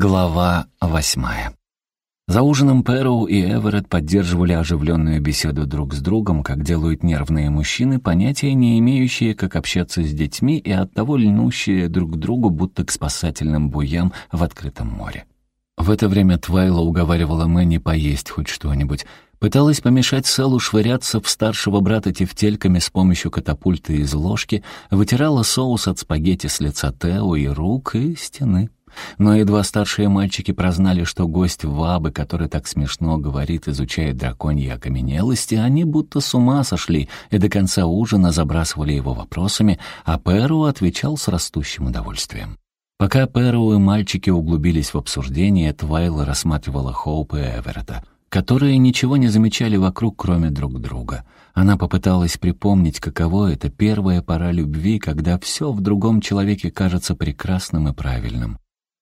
Глава восьмая. За ужином Пэроу и Эверетт поддерживали оживленную беседу друг с другом, как делают нервные мужчины, понятия не имеющие, как общаться с детьми и оттого льнущие друг к другу, будто к спасательным буям в открытом море. В это время Твайла уговаривала Мэнни поесть хоть что-нибудь, пыталась помешать Селу швыряться в старшего брата тефтельками с помощью катапульты из ложки, вытирала соус от спагетти с лица Тео и рук и стены. Но едва старшие мальчики прознали, что гость Вабы, который так смешно говорит, изучает драконьи окаменелости, они будто с ума сошли и до конца ужина забрасывали его вопросами, а Перу отвечал с растущим удовольствием. Пока Перу и мальчики углубились в обсуждение, Твайла рассматривала Хоуп и Эверетта, которые ничего не замечали вокруг, кроме друг друга. Она попыталась припомнить, каково это первая пора любви, когда все в другом человеке кажется прекрасным и правильным.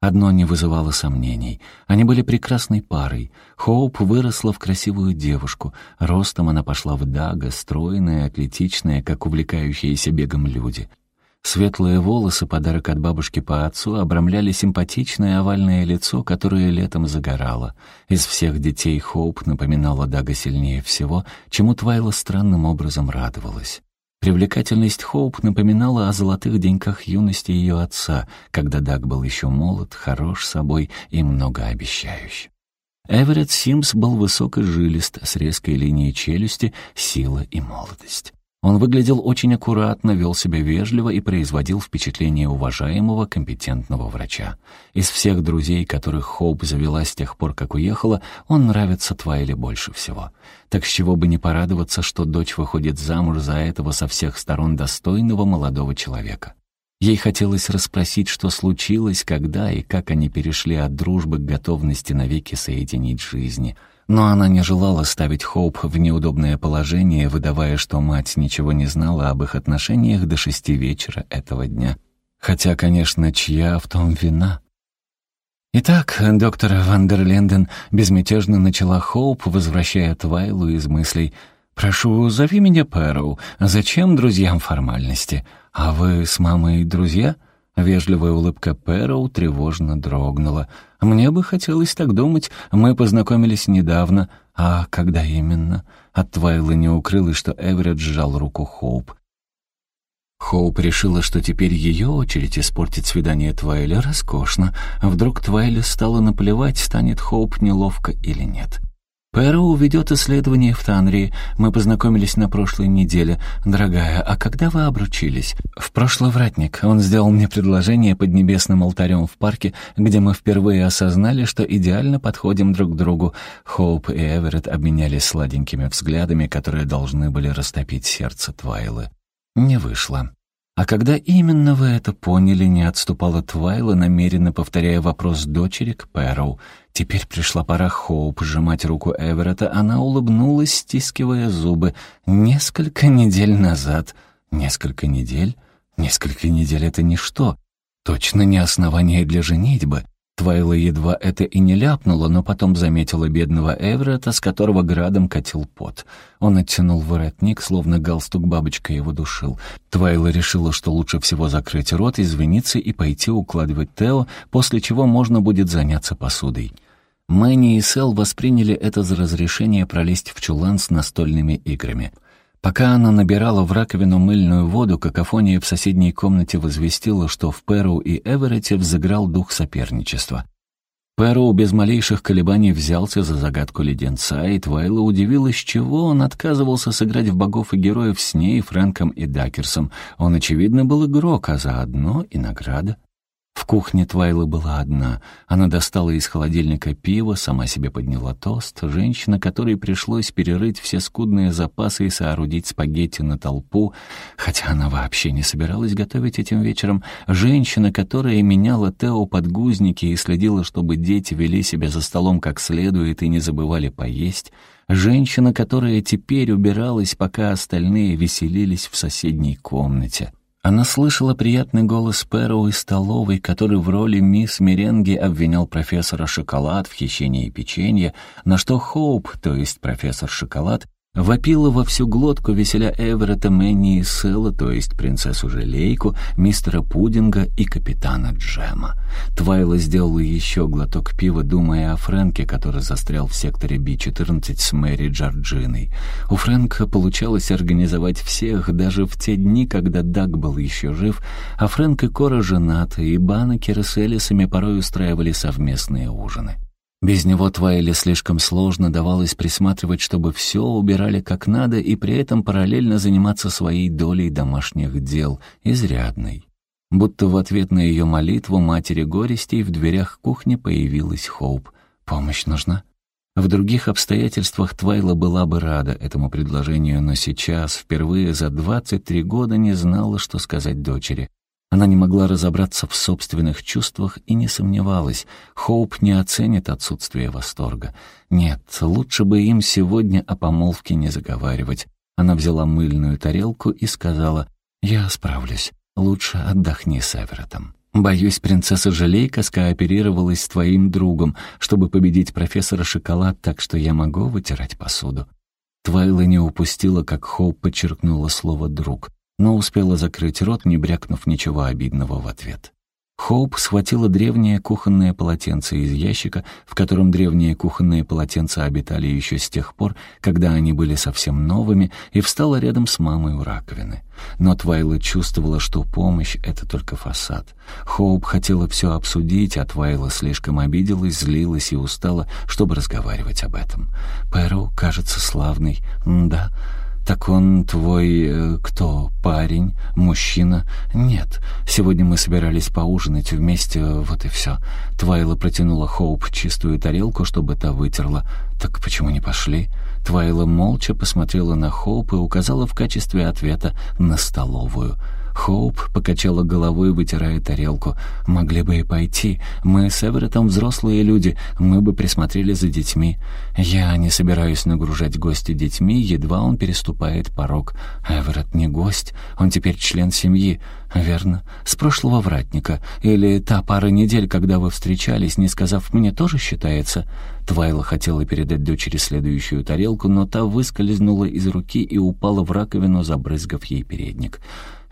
Одно не вызывало сомнений. Они были прекрасной парой. Хоуп выросла в красивую девушку. Ростом она пошла в Дага, стройная, атлетичная, как увлекающиеся бегом люди. Светлые волосы, подарок от бабушки по отцу, обрамляли симпатичное овальное лицо, которое летом загорало. Из всех детей Хоуп напоминала Дага сильнее всего, чему Твайла странным образом радовалась. Привлекательность Хоуп напоминала о золотых деньках юности ее отца, когда Даг был еще молод, хорош собой и многообещающий. Эверетт Симс был высок и жилист, с резкой линией челюсти, сила и молодость. Он выглядел очень аккуратно, вел себя вежливо и производил впечатление уважаемого, компетентного врача. Из всех друзей, которых Хоуп завела с тех пор, как уехала, он нравится Твайле больше всего. Так с чего бы не порадоваться, что дочь выходит замуж за этого со всех сторон достойного молодого человека. Ей хотелось расспросить, что случилось, когда и как они перешли от дружбы к готовности навеки соединить жизни — но она не желала ставить Хоуп в неудобное положение, выдавая, что мать ничего не знала об их отношениях до шести вечера этого дня. Хотя, конечно, чья в том вина? «Итак, доктор Вандерленден безмятежно начала Хоуп, возвращая Твайлу из мыслей. «Прошу, зови меня Пэроу. Зачем друзьям формальности? А вы с мамой друзья?» Вежливая улыбка Пэроу тревожно дрогнула. «Мне бы хотелось так думать. Мы познакомились недавно. А когда именно?» От Твайла не укрылось, что Эверетт сжал руку Хоуп. Хоуп решила, что теперь ее очередь испортить свидание Твайля роскошно. Вдруг Твайле стало наплевать, станет Хоуп неловко или нет. Пэроу ведет исследование в Танрии. Мы познакомились на прошлой неделе. Дорогая, а когда вы обручились? В прошлый вратник. Он сделал мне предложение под небесным алтарем в парке, где мы впервые осознали, что идеально подходим друг к другу. Хоуп и Эверетт обменялись сладенькими взглядами, которые должны были растопить сердце Твайлы. Не вышло. «А когда именно вы это поняли?» — не отступала Твайла, намеренно повторяя вопрос дочери к Пэроу. Теперь пришла пора Хоуп сжимать руку Эверетта. Она улыбнулась, стискивая зубы. «Несколько недель назад». «Несколько недель? Несколько недель — это ничто. Точно не основание для женитьбы. Твайла едва это и не ляпнула, но потом заметила бедного Эверетта, с которого градом катил пот. Он оттянул воротник, словно галстук бабочка его душил. Твайла решила, что лучше всего закрыть рот, извиниться и пойти укладывать Тео, после чего можно будет заняться посудой. Мэнни и Сэл восприняли это за разрешение пролезть в чулан с настольными играми — Пока она набирала в раковину мыльную воду, какофония в соседней комнате возвестила, что в Перу и Эверетте взыграл дух соперничества. Перу без малейших колебаний взялся за загадку леденца, и Твайла удивилась, чего он отказывался сыграть в богов и героев с ней, Фрэнком и Дакерсом. Он, очевидно, был игрок, а заодно и награда. В кухне Твайла была одна. Она достала из холодильника пиво, сама себе подняла тост. Женщина, которой пришлось перерыть все скудные запасы и соорудить спагетти на толпу, хотя она вообще не собиралась готовить этим вечером. Женщина, которая меняла Тео подгузники и следила, чтобы дети вели себя за столом как следует и не забывали поесть. Женщина, которая теперь убиралась, пока остальные веселились в соседней комнате. Она слышала приятный голос Пэроу из столовой, который в роли мисс Меренги обвинял профессора Шоколад в хищении печенья, на что Хоуп, то есть профессор Шоколад, Вопила во всю глотку, веселя Эверетта, Мэнни и Села, то есть принцессу Желейку, мистера Пудинга и капитана Джема. Твайла сделала еще глоток пива, думая о Фрэнке, который застрял в секторе Би-14 с Мэри Джорджиной. У Фрэнка получалось организовать всех, даже в те дни, когда Даг был еще жив, а Фрэнк и Кора женаты, и Баннекеры с Элисами порой устраивали совместные ужины. Без него Твайле слишком сложно давалось присматривать, чтобы все убирали как надо и при этом параллельно заниматься своей долей домашних дел, изрядной. Будто в ответ на ее молитву матери горестей в дверях кухни появилась Хоуп. «Помощь нужна?» В других обстоятельствах Твайла была бы рада этому предложению, но сейчас, впервые за 23 года, не знала, что сказать дочери. Она не могла разобраться в собственных чувствах и не сомневалась. Хоуп не оценит отсутствие восторга. Нет, лучше бы им сегодня о помолвке не заговаривать. Она взяла мыльную тарелку и сказала, «Я справлюсь. Лучше отдохни с Эверетом». «Боюсь, принцесса Желейка скооперировалась с твоим другом, чтобы победить профессора Шоколад, так что я могу вытирать посуду». Твайла не упустила, как Хоуп подчеркнула слово «друг» но успела закрыть рот, не брякнув ничего обидного в ответ. Хоуп схватила древнее кухонное полотенце из ящика, в котором древние кухонные полотенца обитали еще с тех пор, когда они были совсем новыми, и встала рядом с мамой у раковины. Но Твайла чувствовала, что помощь — это только фасад. Хоуп хотела все обсудить, а Твайла слишком обиделась, злилась и устала, чтобы разговаривать об этом. «Пэру кажется славный. да, «Так он твой... Э, кто? Парень? Мужчина?» «Нет. Сегодня мы собирались поужинать вместе, вот и все». Твайла протянула Хоуп чистую тарелку, чтобы та вытерла. «Так почему не пошли?» Твайла молча посмотрела на Хоуп и указала в качестве ответа на столовую. Хоуп покачала головой, вытирая тарелку. «Могли бы и пойти. Мы с Эверетом взрослые люди, мы бы присмотрели за детьми. Я не собираюсь нагружать гостя детьми, едва он переступает порог. Эверет не гость, он теперь член семьи. Верно, с прошлого вратника. Или та пара недель, когда вы встречались, не сказав мне, тоже считается?» Твайла хотела передать дочери следующую тарелку, но та выскользнула из руки и упала в раковину, забрызгав ей передник.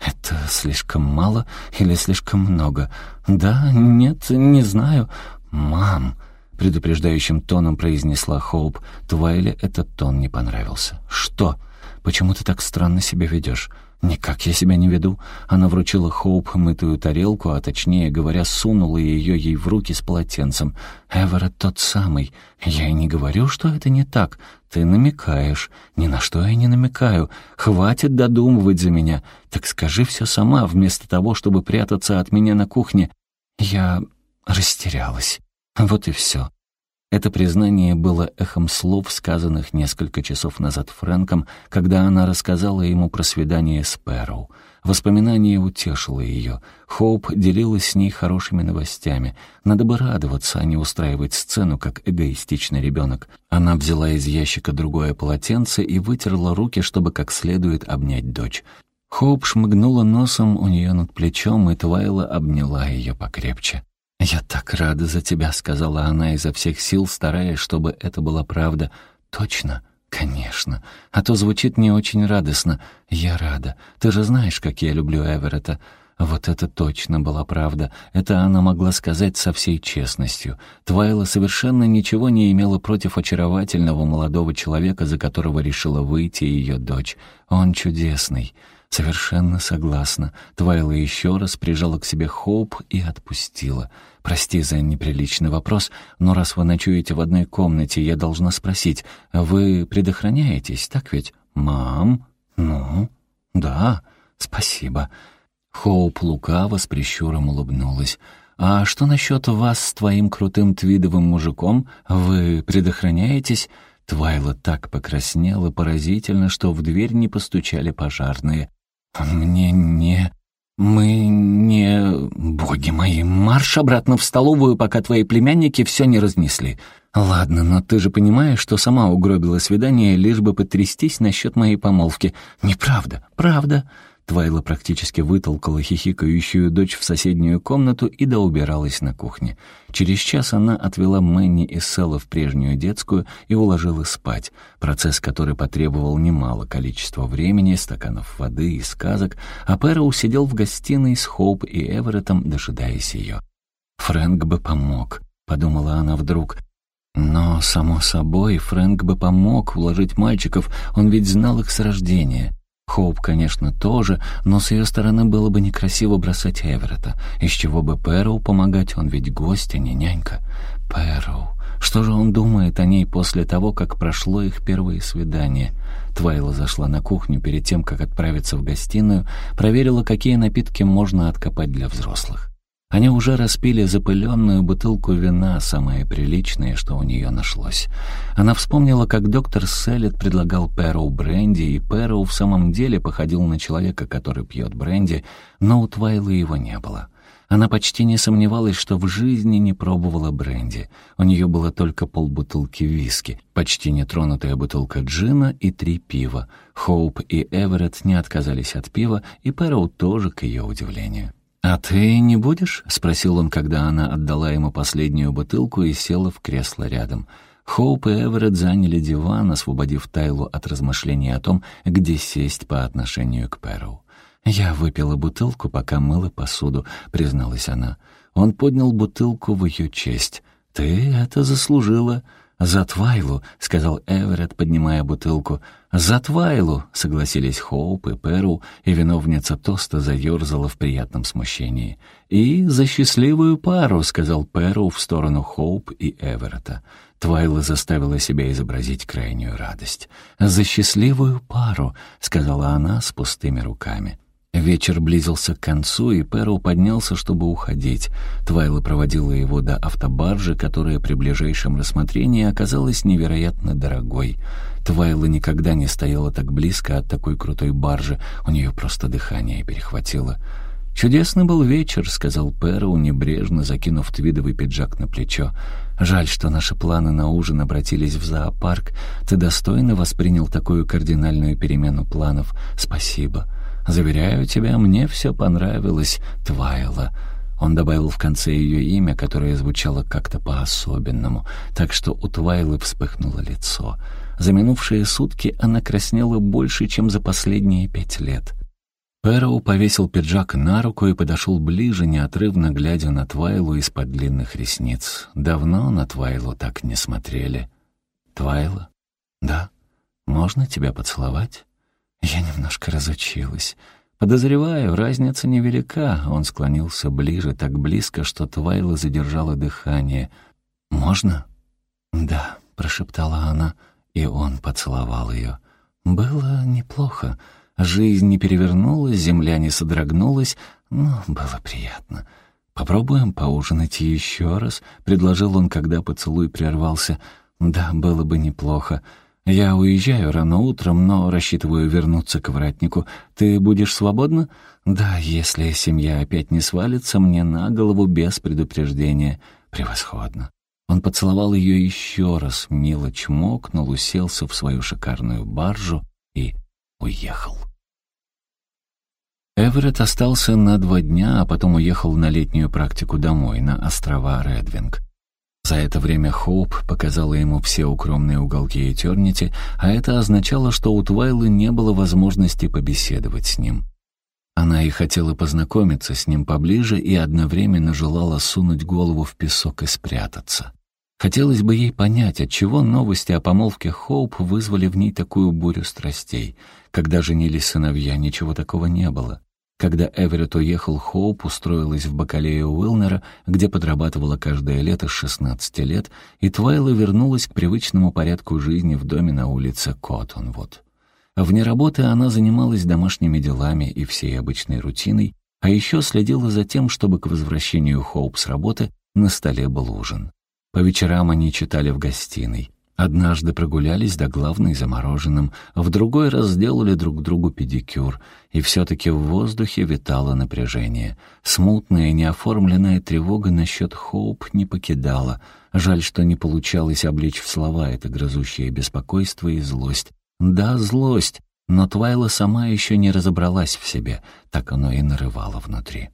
«Это слишком мало или слишком много?» «Да, нет, не знаю. Мам!» — предупреждающим тоном произнесла Хоуп. Твайле этот тон не понравился. «Что? Почему ты так странно себя ведешь? «Никак я себя не веду». Она вручила Хоуп мытую тарелку, а точнее говоря, сунула ее ей в руки с полотенцем. «Эверетт тот самый. Я и не говорю, что это не так. Ты намекаешь. Ни на что я не намекаю. Хватит додумывать за меня. Так скажи все сама, вместо того, чтобы прятаться от меня на кухне. Я растерялась. Вот и все. Это признание было эхом слов, сказанных несколько часов назад Фрэнком, когда она рассказала ему про свидание с Пэроу. Воспоминание утешило ее. Хоуп делилась с ней хорошими новостями. Надо бы радоваться, а не устраивать сцену, как эгоистичный ребенок. Она взяла из ящика другое полотенце и вытерла руки, чтобы как следует обнять дочь. Хоуп шмыгнула носом у нее над плечом, и Твайла обняла ее покрепче. «Я так рада за тебя», — сказала она изо всех сил, стараясь, чтобы это была правда. «Точно?» «Конечно. А то звучит не очень радостно. Я рада. Ты же знаешь, как я люблю Эверетта». Вот это точно была правда. Это она могла сказать со всей честностью. Твайла совершенно ничего не имела против очаровательного молодого человека, за которого решила выйти ее дочь. Он чудесный. «Совершенно согласна». Твайла еще раз прижала к себе Хоуп и отпустила. «Прости за неприличный вопрос, но раз вы ночуете в одной комнате, я должна спросить, вы предохраняетесь, так ведь?» «Мам? Ну?» «Да, спасибо». Хоуп лукаво с прищуром улыбнулась. «А что насчет вас с твоим крутым твидовым мужиком? Вы предохраняетесь?» Твайла так покраснела поразительно, что в дверь не постучали пожарные. «Мне не... Мы не... Боги мои, марш обратно в столовую, пока твои племянники все не разнесли. Ладно, но ты же понимаешь, что сама угробила свидание, лишь бы потрястись насчет моей помолвки. Неправда, правда. Твайла практически вытолкала хихикающую дочь в соседнюю комнату и доубиралась на кухне. Через час она отвела Мэнни и Селла в прежнюю детскую и уложила спать, процесс который потребовал немало количества времени, стаканов воды и сказок, а Пэроу сидел в гостиной с Хоуп и Эвереттом, дожидаясь ее. «Фрэнк бы помог», — подумала она вдруг, но, само собой, Фрэнк бы помог уложить мальчиков, он ведь знал их с рождения. Хоуп, конечно, тоже, но с ее стороны было бы некрасиво бросать Эверетта. Из чего бы Пэроу помогать, он ведь гость, а не нянька. Пэроу. Что же он думает о ней после того, как прошло их первое свидание? Твайла зашла на кухню перед тем, как отправиться в гостиную, проверила, какие напитки можно откопать для взрослых. Они уже распили запыленную бутылку вина, самое приличное, что у нее нашлось. Она вспомнила, как доктор Селлет предлагал Пэроу бренди, и Пэроу в самом деле походил на человека, который пьет бренди, но у Твайлы его не было. Она почти не сомневалась, что в жизни не пробовала бренди. У нее было только полбутылки виски, почти нетронутая бутылка джина и три пива. Хоуп и Эверетт не отказались от пива, и Пэроу тоже, к ее удивлению. «А ты не будешь?» — спросил он, когда она отдала ему последнюю бутылку и села в кресло рядом. Хоуп и Эверетт заняли диван, освободив Тайлу от размышлений о том, где сесть по отношению к Пэроу. «Я выпила бутылку, пока мыла посуду», — призналась она. Он поднял бутылку в ее честь. «Ты это заслужила». «За Твайлу», — сказал Эверетт, поднимая бутылку. «За Твайлу», — согласились Хоуп и Перу, и виновница тоста заерзала в приятном смущении. «И за счастливую пару», — сказал Перу в сторону Хоуп и Эверетта. Твайла заставила себя изобразить крайнюю радость. «За счастливую пару», — сказала она с пустыми руками. Вечер близился к концу, и Перл поднялся, чтобы уходить. Твайла проводила его до автобаржи, которая при ближайшем рассмотрении оказалась невероятно дорогой. Твайла никогда не стояла так близко от такой крутой баржи, у нее просто дыхание перехватило. «Чудесный был вечер», — сказал Перл, небрежно закинув твидовый пиджак на плечо. «Жаль, что наши планы на ужин обратились в зоопарк. Ты достойно воспринял такую кардинальную перемену планов. Спасибо». Заверяю тебя, мне все понравилось, Твайла». Он добавил в конце ее имя, которое звучало как-то по-особенному, так что у Твайлы вспыхнуло лицо. За минувшие сутки она краснела больше, чем за последние пять лет. Пэроу повесил пиджак на руку и подошел ближе, неотрывно глядя на Твайлу из-под длинных ресниц. Давно на Твайлу так не смотрели. «Твайла? Да? Можно тебя поцеловать?» Я немножко разучилась. Подозреваю, разница невелика. Он склонился ближе, так близко, что Твайла задержала дыхание. «Можно?» «Да», — прошептала она, и он поцеловал ее. «Было неплохо. Жизнь не перевернулась, земля не содрогнулась, но было приятно». «Попробуем поужинать еще раз», — предложил он, когда поцелуй прервался. «Да, было бы неплохо. «Я уезжаю рано утром, но рассчитываю вернуться к вратнику. Ты будешь свободна?» «Да, если семья опять не свалится мне на голову без предупреждения. Превосходно». Он поцеловал ее еще раз, мило чмокнул, уселся в свою шикарную баржу и уехал. Эверетт остался на два дня, а потом уехал на летнюю практику домой, на острова Редвинг. За это время Хоуп показала ему все укромные уголки Этернити, а это означало, что у Твайлы не было возможности побеседовать с ним. Она и хотела познакомиться с ним поближе и одновременно желала сунуть голову в песок и спрятаться. Хотелось бы ей понять, отчего новости о помолвке Хоуп вызвали в ней такую бурю страстей. Когда женились сыновья, ничего такого не было. Когда Эверетт уехал, Хоуп устроилась в бакалею Уилнера, где подрабатывала каждое лето с 16 лет, и Твайла вернулась к привычному порядку жизни в доме на улице Коттонвуд. Вне работы она занималась домашними делами и всей обычной рутиной, а еще следила за тем, чтобы к возвращению Хоуп с работы на столе был ужин. По вечерам они читали в гостиной. Однажды прогулялись до главной замороженным, в другой раз сделали друг другу педикюр, и все-таки в воздухе витало напряжение. Смутная, неоформленная тревога насчет Хоуп не покидала. Жаль, что не получалось облечь в слова это грызущее беспокойство и злость. Да, злость, Но Твайла сама еще не разобралась в себе, так оно и нарывало внутри.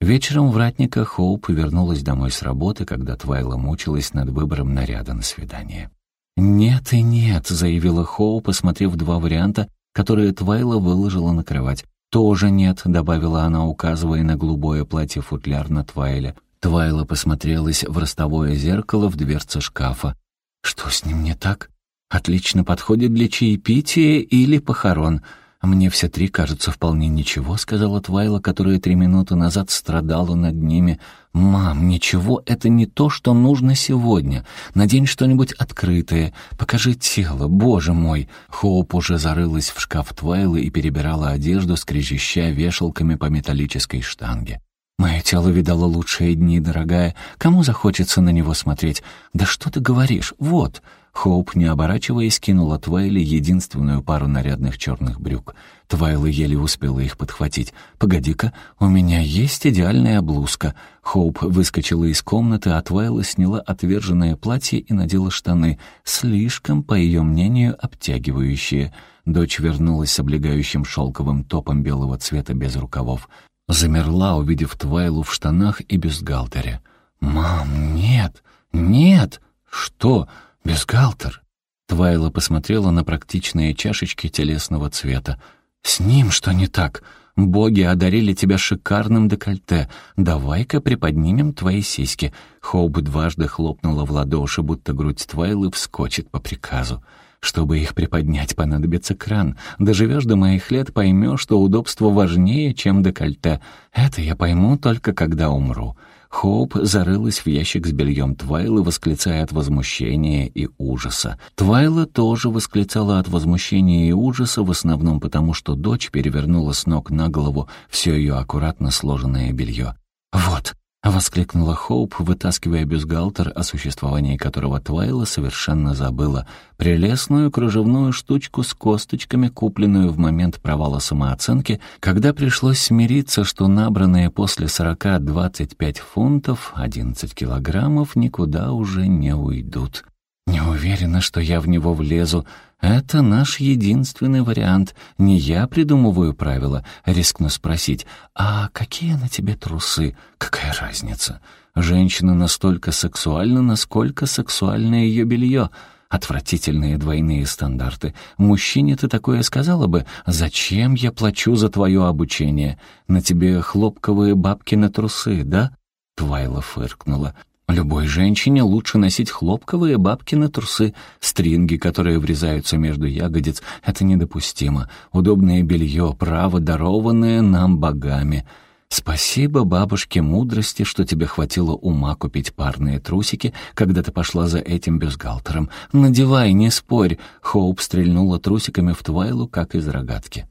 Вечером в Ратника Хоуп вернулась домой с работы, когда Твайла мучилась над выбором наряда на свидание. «Нет и нет», — заявила Хоуп, посмотрев два варианта, которые Твайла выложила на кровать. «Тоже нет», — добавила она, указывая на голубое платье-футляр на Твайле. Твайла посмотрелась в ростовое зеркало в дверце шкафа. «Что с ним не так? Отлично подходит для чаепития или похорон. Мне все три кажутся вполне ничего», — сказала Твайла, которая три минуты назад страдала над ними. «Мам, ничего, это не то, что нужно сегодня. Надень что-нибудь открытое. Покажи тело, боже мой!» Хоуп уже зарылась в шкаф Твайлы и перебирала одежду, скрежеща вешалками по металлической штанге. «Мое тело видало лучшие дни, дорогая. Кому захочется на него смотреть? Да что ты говоришь? Вот!» Хоуп, не оборачиваясь, кинула Твайли единственную пару нарядных черных брюк. Твайла еле успела их подхватить. «Погоди-ка, у меня есть идеальная блузка». Хоуп выскочила из комнаты, а Твайла сняла отверженное платье и надела штаны, слишком, по ее мнению, обтягивающие. Дочь вернулась с облегающим шелковым топом белого цвета без рукавов. Замерла, увидев Твайлу в штанах и бюстгальтере. «Мам, нет, нет!» «Что? Бюстгальтер?» Твайла посмотрела на практичные чашечки телесного цвета. «С ним что не так? Боги одарили тебя шикарным декольте. Давай-ка приподнимем твои сиськи». Хоуп дважды хлопнула в ладоши, будто грудь Твайлы вскочит по приказу. Чтобы их приподнять, понадобится кран. Доживешь до моих лет, поймешь, что удобство важнее, чем декольте. Это я пойму только когда умру». Хоуп зарылась в ящик с бельем Твайлы, восклицая от возмущения и ужаса. Твайла тоже восклицала от возмущения и ужаса, в основном потому, что дочь перевернула с ног на голову все ее аккуратно сложенное белье. «Вот, Воскликнула Хоуп, вытаскивая бюстгальтер, о существовании которого Твайла совершенно забыла. Прелестную кружевную штучку с косточками, купленную в момент провала самооценки, когда пришлось смириться, что набранные после сорока двадцать пять фунтов, одиннадцать килограммов, никуда уже не уйдут. «Не уверена, что я в него влезу. Это наш единственный вариант. Не я придумываю правила. Рискну спросить, а какие на тебе трусы? Какая разница? Женщина настолько сексуальна, насколько сексуально ее белье». Отвратительные двойные стандарты. Мужчине ты такое сказала бы? Зачем я плачу за твое обучение? На тебе хлопковые бабки на трусы, да? Твайла фыркнула. Любой женщине лучше носить хлопковые бабки на трусы. Стринги, которые врезаются между ягодиц, это недопустимо. Удобное белье, право, дарованное нам богами. Спасибо бабушке мудрости, что тебе хватило ума купить парные трусики, когда ты пошла за этим бюстгальтером. Надевай, не спорь. Хоуп стрельнула трусиками в Твайлу, как из рогатки.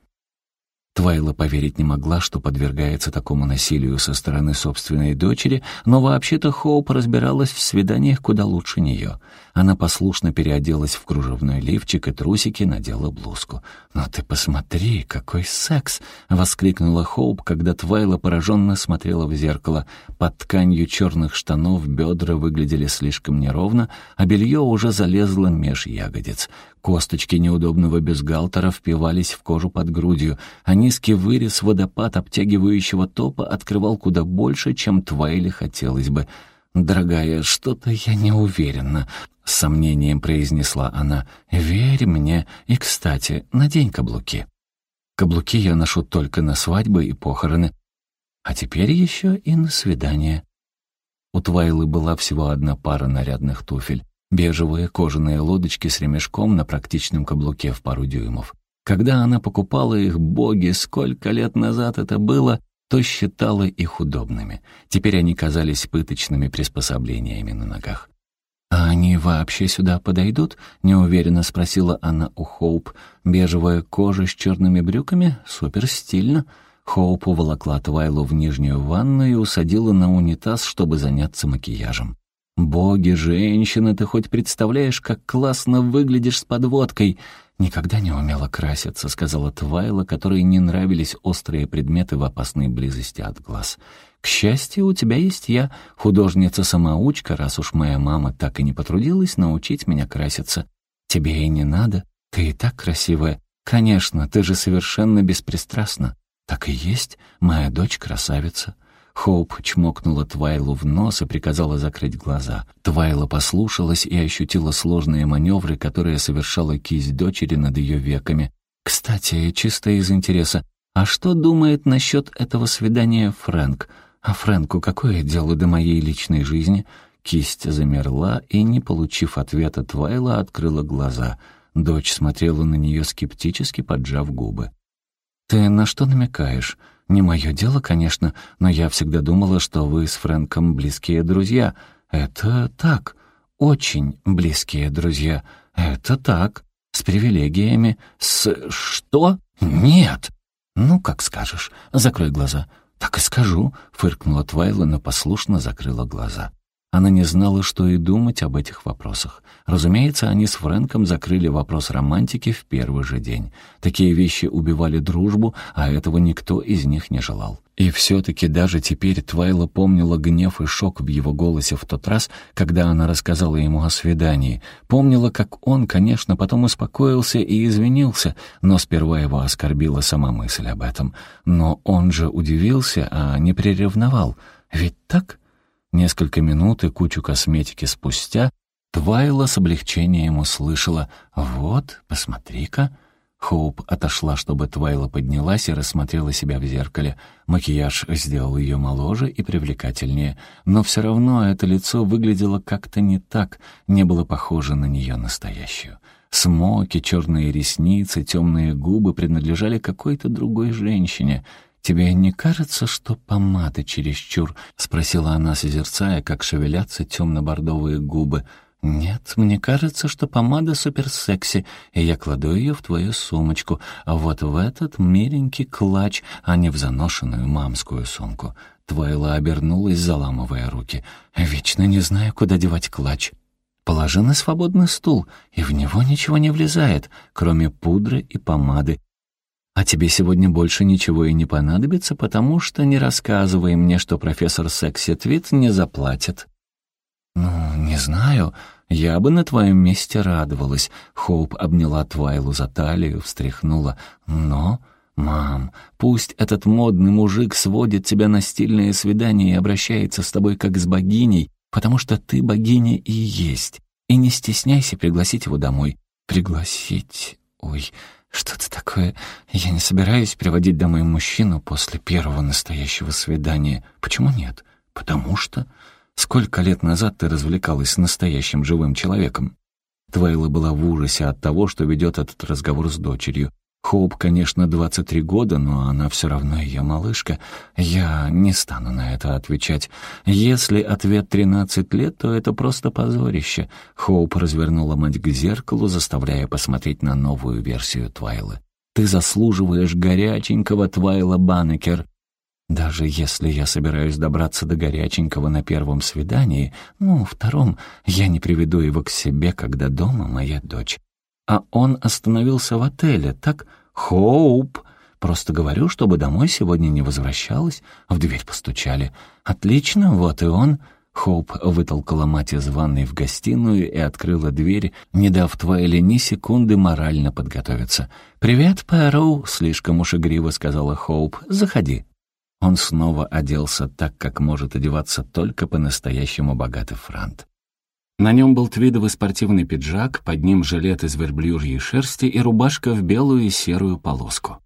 Твайла поверить не могла, что подвергается такому насилию со стороны собственной дочери, но вообще-то Хоуп разбиралась в свиданиях куда лучше нее. Она послушно переоделась в кружевной лифчик и трусики, надела блузку. «Но ты посмотри, какой секс!» — воскликнула Хоуп, когда Твайла пораженно смотрела в зеркало. Под тканью черных штанов бедра выглядели слишком неровно, а белье уже залезло меж ягодиц. Косточки неудобного бюстгальтера впивались в кожу под грудью, а низкий вырез водопад обтягивающего топа открывал куда больше, чем Твайле хотелось бы. «Дорогая, что-то я не уверена», — с сомнением произнесла она. «Верь мне. И, кстати, надень каблуки». «Каблуки я ношу только на свадьбы и похороны. А теперь еще и на свидание». У Твайлы была всего одна пара нарядных туфель. Бежевые кожаные лодочки с ремешком на практичном каблуке в пару дюймов. Когда она покупала их, боги, сколько лет назад это было, то считала их удобными. Теперь они казались пыточными приспособлениями на ногах. «А они вообще сюда подойдут?» — неуверенно спросила она у Хоуп. «Бежевая кожа с черными брюками? Супер стильно!» Хоуп уволокла Твайлу в нижнюю ванну и усадила на унитаз, чтобы заняться макияжем. «Боги, женщина, ты хоть представляешь, как классно выглядишь с подводкой?» «Никогда не умела краситься», — сказала Твайла, которой не нравились острые предметы в опасной близости от глаз. «К счастью, у тебя есть я, художница-самоучка, раз уж моя мама так и не потрудилась научить меня краситься. Тебе и не надо, ты и так красивая. «Конечно, ты же совершенно беспристрастна». «Так и есть, моя дочь красавица». Хоуп чмокнула Твайлу в нос и приказала закрыть глаза. Твайла послушалась и ощутила сложные маневры, которые совершала кисть дочери над ее веками. «Кстати, чисто из интереса, а что думает насчет этого свидания Фрэнк? А Фрэнку какое дело до моей личной жизни?» Кисть замерла и, не получив ответа, Твайла открыла глаза. Дочь смотрела на нее скептически, поджав губы. «Ты на что намекаешь?» Не мое дело, конечно, но я всегда думала, что вы с Фрэнком близкие друзья. Это так, очень близкие друзья. Это так, с привилегиями. С что? Нет. Ну, как скажешь. Закрой глаза. Так и скажу, фыркнула Твайла, но послушно закрыла глаза. Она не знала, что и думать об этих вопросах. Разумеется, они с Фрэнком закрыли вопрос романтики в первый же день. Такие вещи убивали дружбу, а этого никто из них не желал. И все-таки даже теперь Твайла помнила гнев и шок в его голосе в тот раз, когда она рассказала ему о свидании. Помнила, как он, конечно, потом успокоился и извинился, но сперва его оскорбила сама мысль об этом. Но он же удивился, а не приревновал. Ведь так? Несколько минут и кучу косметики спустя Твайла с облегчением услышала «Вот, посмотри-ка». Хоуп отошла, чтобы Твайла поднялась и рассмотрела себя в зеркале. Макияж сделал ее моложе и привлекательнее, но все равно это лицо выглядело как-то не так, не было похоже на нее настоящую. Смоки, черные ресницы, темные губы принадлежали какой-то другой женщине — «Тебе не кажется, что помада чересчур?» — спросила она, созерцая, как шевелятся темно-бордовые губы. «Нет, мне кажется, что помада суперсекси, и я кладу ее в твою сумочку, а вот в этот миленький клатч, а не в заношенную мамскую сумку». Твайла обернулась, заламывая руки. «Вечно не знаю, куда девать клатч». Положи на свободный стул, и в него ничего не влезает, кроме пудры и помады, а тебе сегодня больше ничего и не понадобится, потому что не рассказывай мне, что профессор Секси Твит не заплатит». «Ну, не знаю. Я бы на твоем месте радовалась». Хоуп обняла Твайлу за талию, встряхнула. «Но...» «Мам, пусть этот модный мужик сводит тебя на стильное свидание и обращается с тобой как с богиней, потому что ты богиня и есть. И не стесняйся пригласить его домой». «Пригласить? Ой, «Что-то такое. Я не собираюсь приводить домой мужчину после первого настоящего свидания. Почему нет? Потому что... Сколько лет назад ты развлекалась с настоящим живым человеком?» Твайла была в ужасе от того, что ведет этот разговор с дочерью. Хоуп, конечно, 23 года, но она все равно ее малышка. Я не стану на это отвечать. Если ответ 13 лет, то это просто позорище. Хоуп развернула мать к зеркалу, заставляя посмотреть на новую версию Твайлы. «Ты заслуживаешь горяченького Твайла Баннекер. Даже если я собираюсь добраться до горяченького на первом свидании, ну, втором, я не приведу его к себе, когда дома моя дочь. А он остановился в отеле, так? Хоуп! Просто говорю, чтобы домой сегодня не возвращалась. В дверь постучали. Отлично, вот и он. Хоуп вытолкала мать из ванной в гостиную и открыла дверь, не дав Твайле ни секунды морально подготовиться. «Привет, Пэроу», — слишком уж игриво сказала Хоуп. «Заходи». Он снова оделся так, как может одеваться только по-настоящему богатый франт. На нем был твидовый спортивный пиджак, под ним жилет из верблюжьей шерсти и рубашка в белую и серую полоску.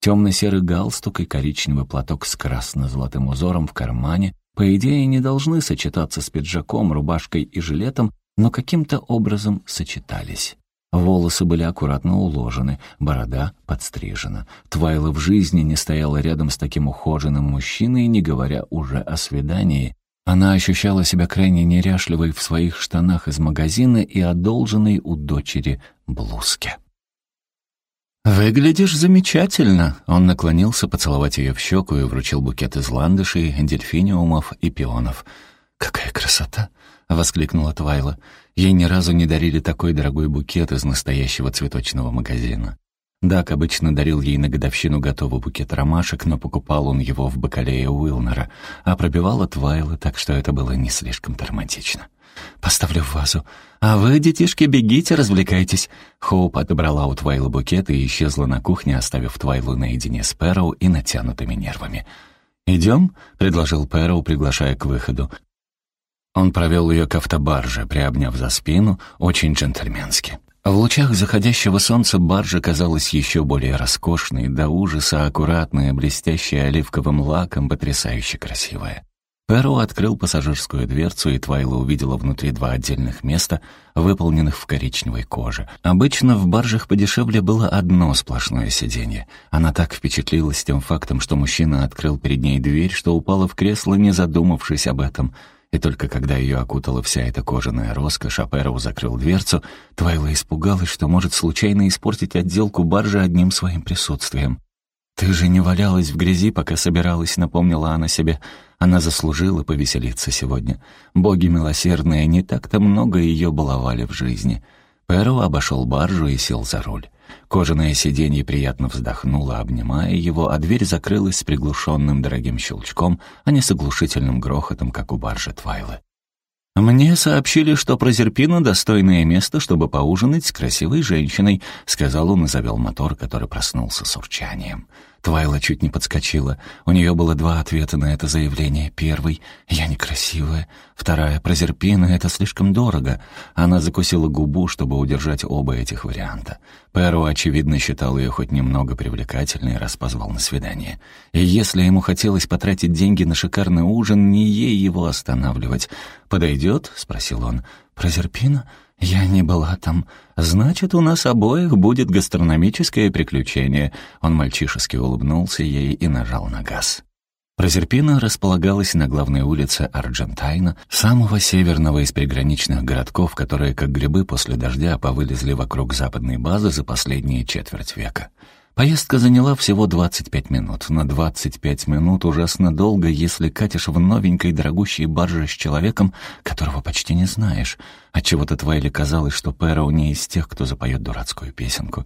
Темно-серый галстук и коричневый платок с красно-золотым узором в кармане, по идее, не должны сочетаться с пиджаком, рубашкой и жилетом, но каким-то образом сочетались. Волосы были аккуратно уложены, борода подстрижена. Твайла в жизни не стояла рядом с таким ухоженным мужчиной, не говоря уже о свидании, она ощущала себя крайне неряшливой в своих штанах из магазина и одолженной у дочери блузке. «Выглядишь замечательно!» Он наклонился поцеловать ее в щеку и вручил букет из ландышей, дельфиниумов и пионов. «Какая красота!» — воскликнула Твайла. Ей ни разу не дарили такой дорогой букет из настоящего цветочного магазина. Дак обычно дарил ей на годовщину готовый букет ромашек, но покупал он его в бакалее Уилнера, а пробивала Твайла, так что это было не слишком романтично. Поставлю в вазу. А вы, детишки, бегите, развлекайтесь». Хоуп отобрала у Твайла букет и исчезла на кухне, оставив Твайлу наедине с Пэроу и натянутыми нервами. «Идем?» — предложил Пэроу, приглашая к выходу. Он провел ее к автобарже, приобняв за спину, очень джентльменски. В лучах заходящего солнца баржа казалась еще более роскошной, до ужаса аккуратная, блестящая оливковым лаком, потрясающе красивая. Перо открыл пассажирскую дверцу, и Твайла увидела внутри два отдельных места, выполненных в коричневой коже. Обычно в баржах подешевле было одно сплошное сиденье. Она так впечатлилась тем фактом, что мужчина открыл перед ней дверь, что упала в кресло, не задумавшись об этом. И только когда ее окутала вся эта кожаная роскошь, а Перо закрыл дверцу, Твайла испугалась, что может случайно испортить отделку баржи одним своим присутствием. «Ты же не валялась в грязи, пока собиралась», — напомнила она себе. Она заслужила повеселиться сегодня. Боги милосердные не так-то много ее баловали в жизни. Перо обошел баржу и сел за руль. Кожаное сиденье приятно вздохнуло, обнимая его, а дверь закрылась с приглушенным дорогим щелчком, а не с оглушительным грохотом, как у баржи Твайлы. «Мне сообщили, что Прозерпина — достойное место, чтобы поужинать с красивой женщиной», — сказал он и завел мотор, который проснулся с урчанием. Твайла чуть не подскочила. У нее было два ответа на это заявление. Первый — «Я некрасивая». Вторая — «Прозерпина — это слишком дорого». Она закусила губу, чтобы удержать оба этих варианта. Перо, очевидно, считал ее хоть немного привлекательной, раз позвал на свидание. И если ему хотелось потратить деньги на шикарный ужин, не ей его останавливать. «Подойдет?» — спросил он. «Прозерпина?» «Я не была там. Значит, у нас обоих будет гастрономическое приключение». Он мальчишески улыбнулся ей и нажал на газ. Прозерпина располагалась на главной улице Арджентайна, самого северного из приграничных городков, которые, как грибы после дождя, повылезли вокруг западной базы за последние четверть века. Поездка заняла всего 25 минут. На 25 минут ужасно долго, если катишь в новенькой дорогущей барже с человеком, которого почти не знаешь. Отчего-то Твайли казалось, что Пэроу не из тех, кто запоет дурацкую песенку.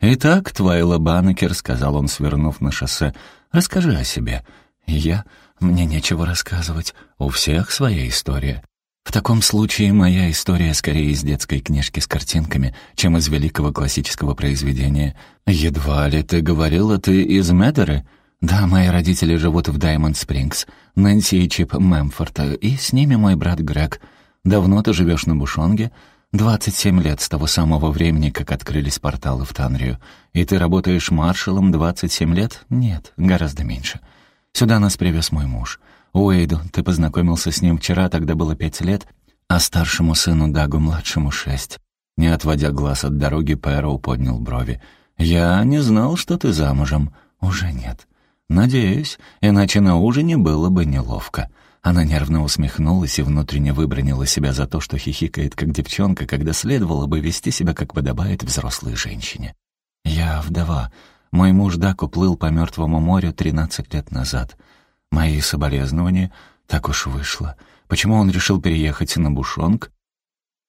«Итак, Твайла Банекер», — сказал он, свернув на шоссе, — «расскажи о себе». «Я? Мне нечего рассказывать. У всех своя история». В таком случае моя история скорее из детской книжки с картинками, чем из великого классического произведения. Едва ли ты говорила, ты из Медеры? Да, мои родители живут в Даймонд Спрингс, Нэнси и Чип Мэмфорта, и с ними мой брат Грег. Давно ты живешь на Бушонге? Двадцать семь лет с того самого времени, как открылись порталы в Танрию. И ты работаешь маршалом двадцать семь лет? Нет, гораздо меньше. Сюда нас привез мой муж — Уэйду, ты познакомился с ним вчера, тогда было пять лет, а старшему сыну Дагу, младшему, шесть». Не отводя глаз от дороги, Пэроу поднял брови. «Я не знал, что ты замужем». «Уже нет». «Надеюсь, иначе на ужине было бы неловко». Она нервно усмехнулась и внутренне выбронила себя за то, что хихикает, как девчонка, когда следовало бы вести себя, как подобает взрослой женщине. «Я вдова. Мой муж Дак уплыл по Мертвому морю тринадцать лет назад. Мои соболезнования. Так уж вышло. Почему он решил переехать на Бушонг?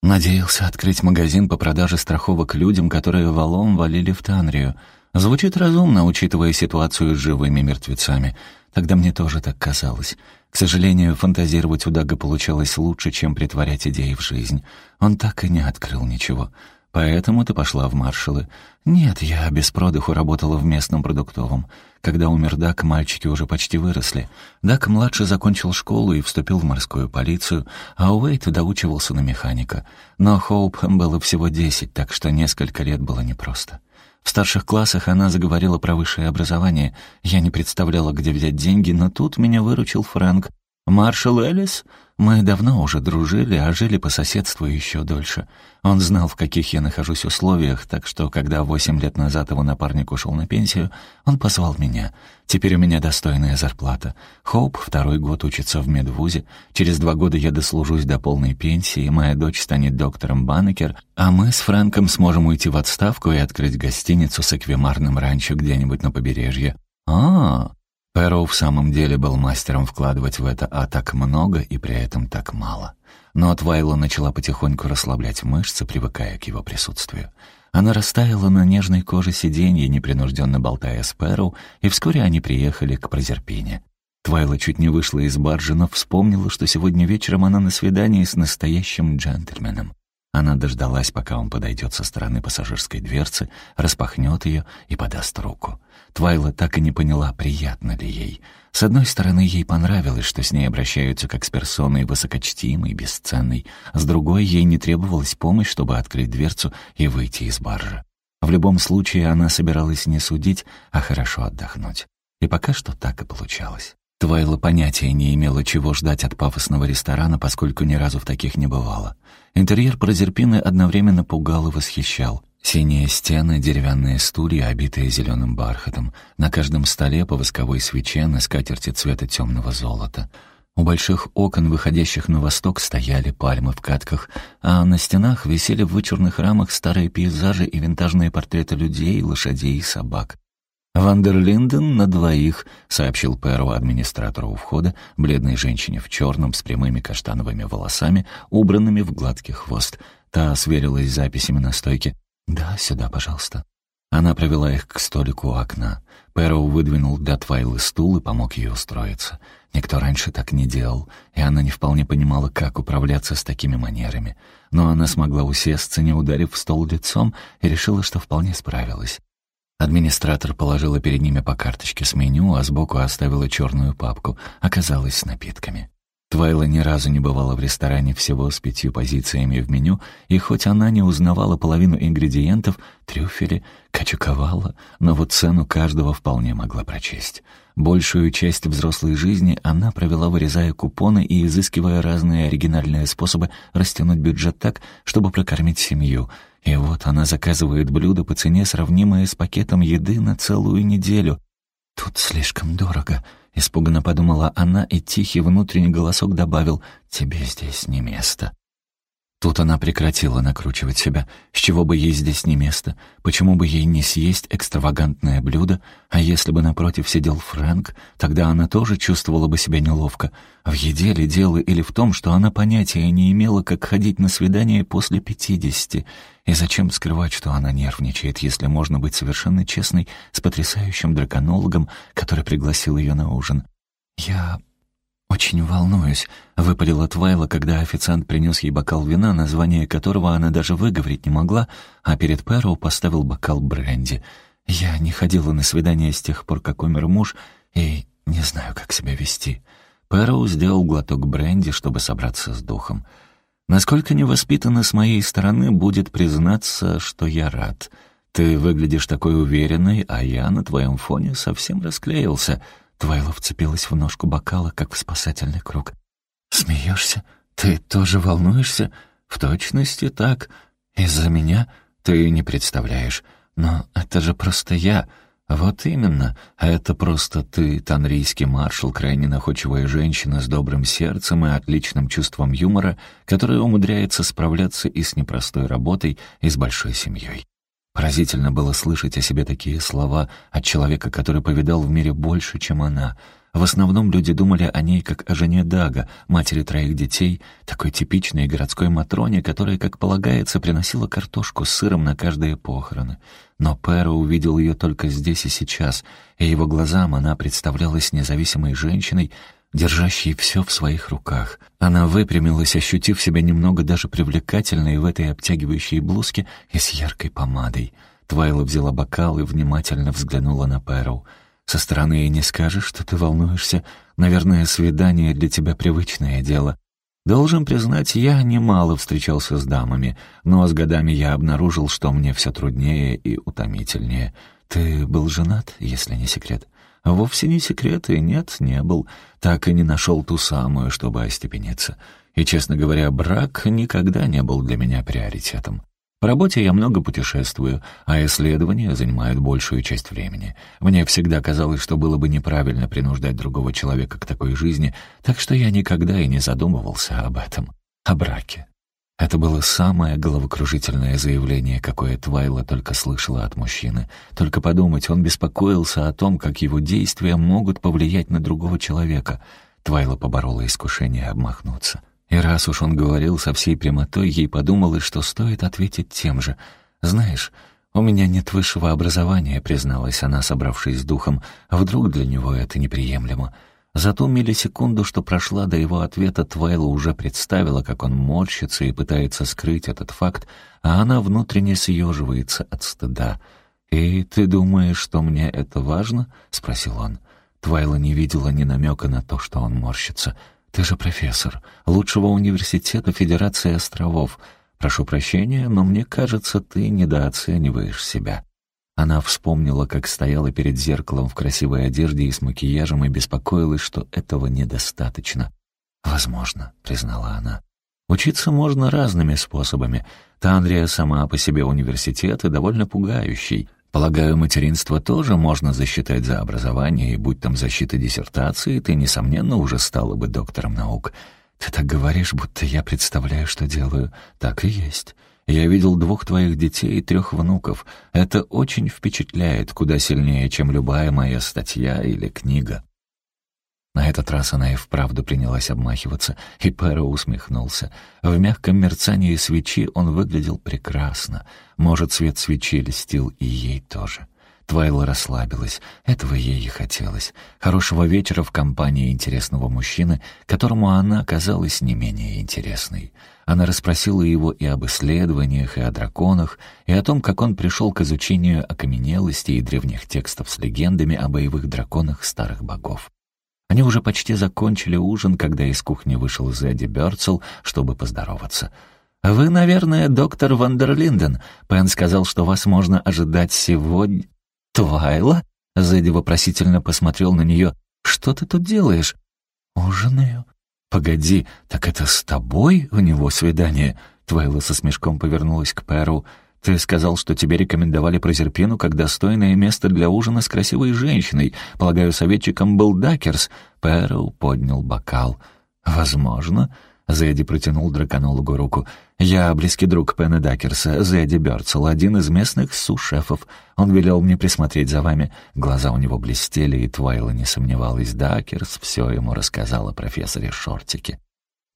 Надеялся открыть магазин по продаже страховок людям, которые валом валили в Танрию. Звучит разумно, учитывая ситуацию с живыми мертвецами. Тогда мне тоже так казалось. К сожалению, фантазировать у Дага получалось лучше, чем притворять идеи в жизнь. Он так и не открыл ничего. Поэтому ты пошла в маршалы. Нет, я без продыху работала в местном продуктовом. Когда умер Дак, мальчики уже почти выросли. Дак-младший закончил школу и вступил в морскую полицию, а Уэйт доучивался на механика. Но Хоуп было всего десять, так что несколько лет было непросто. В старших классах она заговорила про высшее образование. Я не представляла, где взять деньги, но тут меня выручил Фрэнк. «Маршал Эллис?» Мы давно уже дружили, а жили по соседству еще дольше. Он знал, в каких я нахожусь условиях, так что, когда восемь лет назад его напарник ушел на пенсию, он позвал меня. Теперь у меня достойная зарплата. Хоуп второй год учится в медвузе. Через два года я дослужусь до полной пенсии, моя дочь станет доктором Баннекер, а мы с Фрэнком сможем уйти в отставку и открыть гостиницу с эквимарным ранчо где-нибудь на побережье. А, Пэроу в самом деле был мастером вкладывать в это а так много и при этом так мало. Но Твайла начала потихоньку расслаблять мышцы, привыкая к его присутствию. Она растаяла на нежной коже сиденья, непринужденно болтая с Пэроу, и вскоре они приехали к Прозерпине. Твайла чуть не вышла из баржи, но вспомнила, что сегодня вечером она на свидании с настоящим джентльменом. Она дождалась, пока он подойдет со стороны пассажирской дверцы, распахнет ее и подаст руку. Твайла так и не поняла, приятно ли ей. С одной стороны, ей понравилось, что с ней обращаются как с персоной высокочтимой, бесценной. С другой, ей не требовалась помощь, чтобы открыть дверцу и выйти из баржи. В любом случае, она собиралась не судить, а хорошо отдохнуть. И пока что так и получалось. Твайла понятия не имела, чего ждать от пафосного ресторана, поскольку ни разу в таких не бывало. Интерьер Прозерпины одновременно пугал и восхищал. Синие стены, деревянные стулья, обитые зеленым бархатом. На каждом столе по восковой свече на скатерти цвета темного золота. У больших окон, выходящих на восток, стояли пальмы в катках, а на стенах висели в вычурных рамах старые пейзажи и винтажные портреты людей, лошадей и собак. «Вандерлинден на двоих», — сообщил Перу администратору у входа, бледной женщине в черном с прямыми каштановыми волосами, убранными в гладкий хвост. Та сверилась с записями на стойке. «Да, сюда, пожалуйста». Она провела их к столику у окна. Пэроу выдвинул для Твайлы стул и помог ей устроиться. Никто раньше так не делал, и она не вполне понимала, как управляться с такими манерами. Но она смогла усесться, не ударив в стол лицом, и решила, что вполне справилась. Администратор положила перед ними по карточке с меню, а сбоку оставила черную папку, оказалась с напитками. Твайла ни разу не бывала в ресторане всего с пятью позициями в меню, и хоть она не узнавала половину ингредиентов, трюфели, качуковала, но вот цену каждого вполне могла прочесть. Большую часть взрослой жизни она провела, вырезая купоны и изыскивая разные оригинальные способы растянуть бюджет так, чтобы прокормить семью — и вот она заказывает блюдо по цене, сравнимое с пакетом еды на целую неделю. «Тут слишком дорого», — испуганно подумала она, и тихий внутренний голосок добавил «Тебе здесь не место». Тут она прекратила накручивать себя. С чего бы ей здесь не место? Почему бы ей не съесть экстравагантное блюдо? А если бы напротив сидел Фрэнк, тогда она тоже чувствовала бы себя неловко. В еде ли дело или в том, что она понятия не имела, как ходить на свидание после пятидесяти? И зачем скрывать, что она нервничает, если можно быть совершенно честной с потрясающим драконологом, который пригласил ее на ужин? «Я «Очень волнуюсь», — выпалила Твайла, когда официант принес ей бокал вина, название которого она даже выговорить не могла, а перед Пэроу поставил бокал бренди. «Я не ходила на свидание с тех пор, как умер муж, и не знаю, как себя вести». Пэроу сделал глоток бренди, чтобы собраться с духом. «Насколько невоспитанно с моей стороны будет признаться, что я рад. Ты выглядишь такой уверенной, а я на твоем фоне совсем расклеился». Твайла вцепилась в ножку бокала, как в спасательный круг. «Смеешься? Ты тоже волнуешься? В точности так. Из-за меня? Ты не представляешь. Но это же просто я. Вот именно. Это просто ты, танрийский маршал, крайне находчивая женщина с добрым сердцем и отличным чувством юмора, которая умудряется справляться и с непростой работой, и с большой семьей. Поразительно было слышать о себе такие слова от человека, который повидал в мире больше, чем она. В основном люди думали о ней как о жене Дага, матери троих детей, такой типичной городской Матроне, которая, как полагается, приносила картошку с сыром на каждые похороны. Но Пэра увидел ее только здесь и сейчас, и его глазам она представлялась независимой женщиной, держащей все в своих руках. Она выпрямилась, ощутив себя немного даже привлекательной в этой обтягивающей блузке и с яркой помадой. Твайла взяла бокал и внимательно взглянула на Пэроу. «Со стороны и не скажешь, что ты волнуешься. Наверное, свидание для тебя привычное дело. Должен признать, я немало встречался с дамами, но с годами я обнаружил, что мне все труднее и утомительнее. Ты был женат, если не секрет?» Вовсе не секрет, и нет, не был. Так и не нашел ту самую, чтобы остепениться. И, честно говоря, брак никогда не был для меня приоритетом. По работе я много путешествую, а исследования занимают большую часть времени. Мне всегда казалось, что было бы неправильно принуждать другого человека к такой жизни, так что я никогда и не задумывался об этом, о браке. Это было самое головокружительное заявление, какое Твайла только слышала от мужчины. Только подумать, он беспокоился о том, как его действия могут повлиять на другого человека. Твайла поборола искушение обмахнуться. И раз уж он говорил со всей прямотой, ей подумалось, что стоит ответить тем же. «Знаешь, у меня нет высшего образования», — призналась она, собравшись с духом. «Вдруг для него это неприемлемо?» За ту миллисекунду, что прошла до его ответа, Твайла уже представила, как он морщится и пытается скрыть этот факт, а она внутренне съеживается от стыда. «И ты думаешь, что мне это важно?» — спросил он. Твайла не видела ни намека на то, что он морщится. «Ты же профессор лучшего университета Федерации островов. Прошу прощения, но мне кажется, ты недооцениваешь себя». Она вспомнила, как стояла перед зеркалом в красивой одежде и с макияжем и беспокоилась, что этого недостаточно. «Возможно», — признала она. «Учиться можно разными способами. Тандрия сама по себе университет и довольно пугающий. Полагаю, материнство тоже можно засчитать за образование, и будь там защита диссертации, ты, несомненно, уже стала бы доктором наук. Ты так говоришь, будто я представляю, что делаю. Так и есть. Я видел двух твоих детей и трех внуков. Это очень впечатляет, куда сильнее, чем любая моя статья или книга». На этот раз она и вправду принялась обмахиваться, и Перо усмехнулся. В мягком мерцании свечи он выглядел прекрасно. Может, свет свечи льстил и ей тоже. Твайла расслабилась. Этого ей и хотелось. Хорошего вечера в компании интересного мужчины, которому она казалась не менее интересной. Она расспросила его и об исследованиях, и о драконах, и о том, как он пришел к изучению окаменелости и древних текстов с легендами о боевых драконах старых богов. Они уже почти закончили ужин, когда из кухни вышел Зэдди Бёрцел, чтобы поздороваться. «Вы, наверное, доктор Вандерлинден. Пен сказал, что вас можно ожидать сегодня...» «Твайла?» — Зэдди вопросительно посмотрел на нее. «Что ты тут делаешь?» «Ужинаю», «Погоди, так это с тобой у него свидание?» Твайла со смешком повернулась к Перу. «Ты сказал, что тебе рекомендовали Прозерпину как достойное место для ужина с красивой женщиной. Полагаю, советчиком был Дакерс». Перу поднял бокал. «Возможно». Зэдди протянул драконологу руку. «Я близкий друг Пена Дакерса, Зэдди Бёрцел, один из местных су-шефов. Он велел мне присмотреть за вами». Глаза у него блестели, и Твайла не сомневалась. Дакерс все ему рассказал о профессоре Шортике.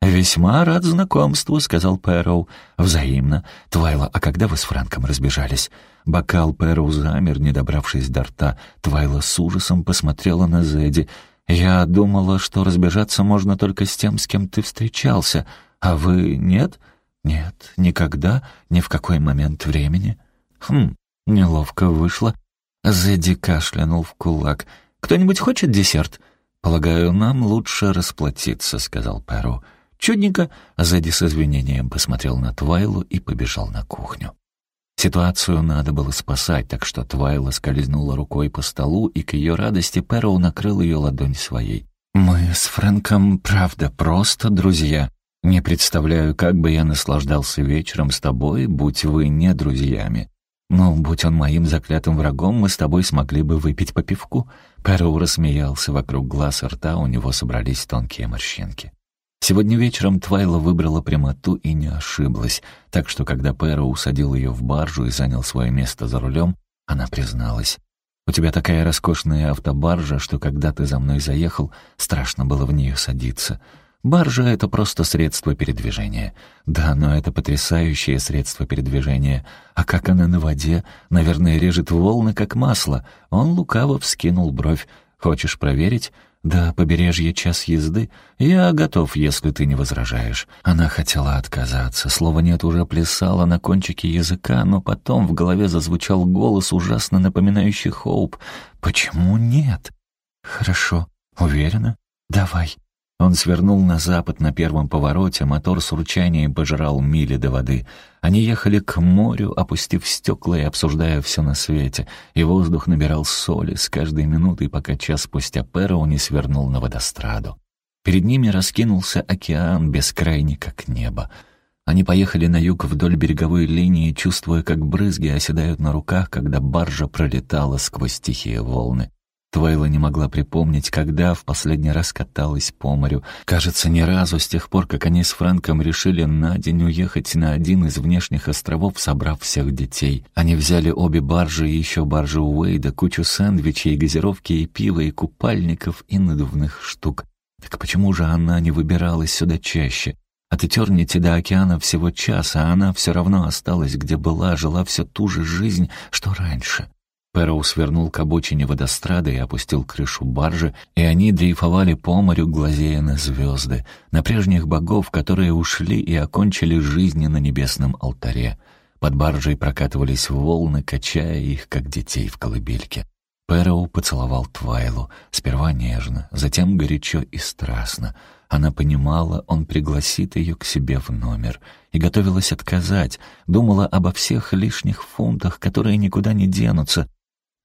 «Весьма рад знакомству», — сказал Пэроу. «Взаимно. Твайла, а когда вы с Фрэнком разбежались?» Бокал Пэроу замер, не добравшись до рта. Твайла с ужасом посмотрела на Зэдди. «Я думала, что разбежаться можно только с тем, с кем ты встречался. А вы нет?» «Нет, никогда, ни в какой момент времени». «Хм, неловко вышло». Зэдди кашлянул в кулак. «Кто-нибудь хочет десерт?» «Полагаю, нам лучше расплатиться», — сказал Перу. «Чудненько». Зэдди с извинением посмотрел на Твайлу и побежал на кухню. Ситуацию надо было спасать, так что Твайла скользнула рукой по столу, и к ее радости Пэроу накрыл ее ладонь своей. «Мы с Фрэнком, правда, просто друзья. Не представляю, как бы я наслаждался вечером с тобой, будь вы не друзьями. Ну, будь он моим заклятым врагом, мы с тобой смогли бы выпить по пивку». Пэроу рассмеялся, вокруг глаз и рта у него собрались тонкие морщинки. Сегодня вечером Твайла выбрала прямоту и не ошиблась, так что когда Пэро усадил ее в баржу и занял свое место за рулем, она призналась. «У тебя такая роскошная автобаржа, что когда ты за мной заехал, страшно было в нее садиться. Баржа — это просто средство передвижения. Да, но это потрясающее средство передвижения. А как она на воде? Наверное, режет волны, как масло». Он лукаво вскинул бровь. «Хочешь проверить?» «До побережья час езды. Я готов, если ты не возражаешь». Она хотела отказаться. Слово «нет» уже плясало на кончике языка, но потом в голове зазвучал голос, ужасно напоминающий Хоуп. «Почему нет?» «Хорошо. Уверена? Давай». Он свернул на запад на первом повороте, мотор с урчанием пожирал мили до воды. Они ехали к морю, опустив стекла и обсуждая все на свете, и воздух набирал соли с каждой минутой, пока час спустя Перо не свернул на водостраду. Перед ними раскинулся океан, бескрайний как небо. Они поехали на юг вдоль береговой линии, чувствуя, как брызги оседают на руках, когда баржа пролетала сквозь тихие волны. Твайла не могла припомнить, когда в последний раз каталась по морю. Кажется, ни разу с тех пор, как они с Фрэнком решили на день уехать на один из внешних островов, собрав всех детей. Они взяли обе баржи и еще баржу Уэйда, кучу сэндвичей, газировки и пива, и купальников, и надувных штук. Так почему же она не выбиралась сюда чаще? От Этернити до океана всего час, а она все равно осталась, где была, жила все ту же жизнь, что раньше. Пэроу свернул к обочине водострада и опустил крышу баржи, и они дрейфовали по морю, глазея на звезды, на прежних богов, которые ушли и окончили жизни на небесном алтаре. Под баржей прокатывались волны, качая их, как детей в колыбельке. Пэроу поцеловал Твайлу, сперва нежно, затем горячо и страстно. Она понимала, он пригласит ее к себе в номер, и готовилась отказать, думала обо всех лишних фунтах, которые никуда не денутся,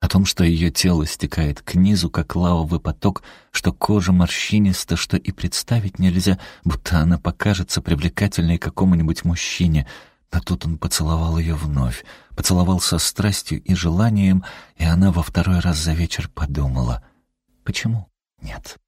о том, что ее тело стекает к низу, как лавовый поток, что кожа морщиниста, что и представить нельзя, будто она покажется привлекательной какому-нибудь мужчине. Но тут он поцеловал ее вновь, поцеловал со страстью и желанием, и она во второй раз за вечер подумала, почему нет?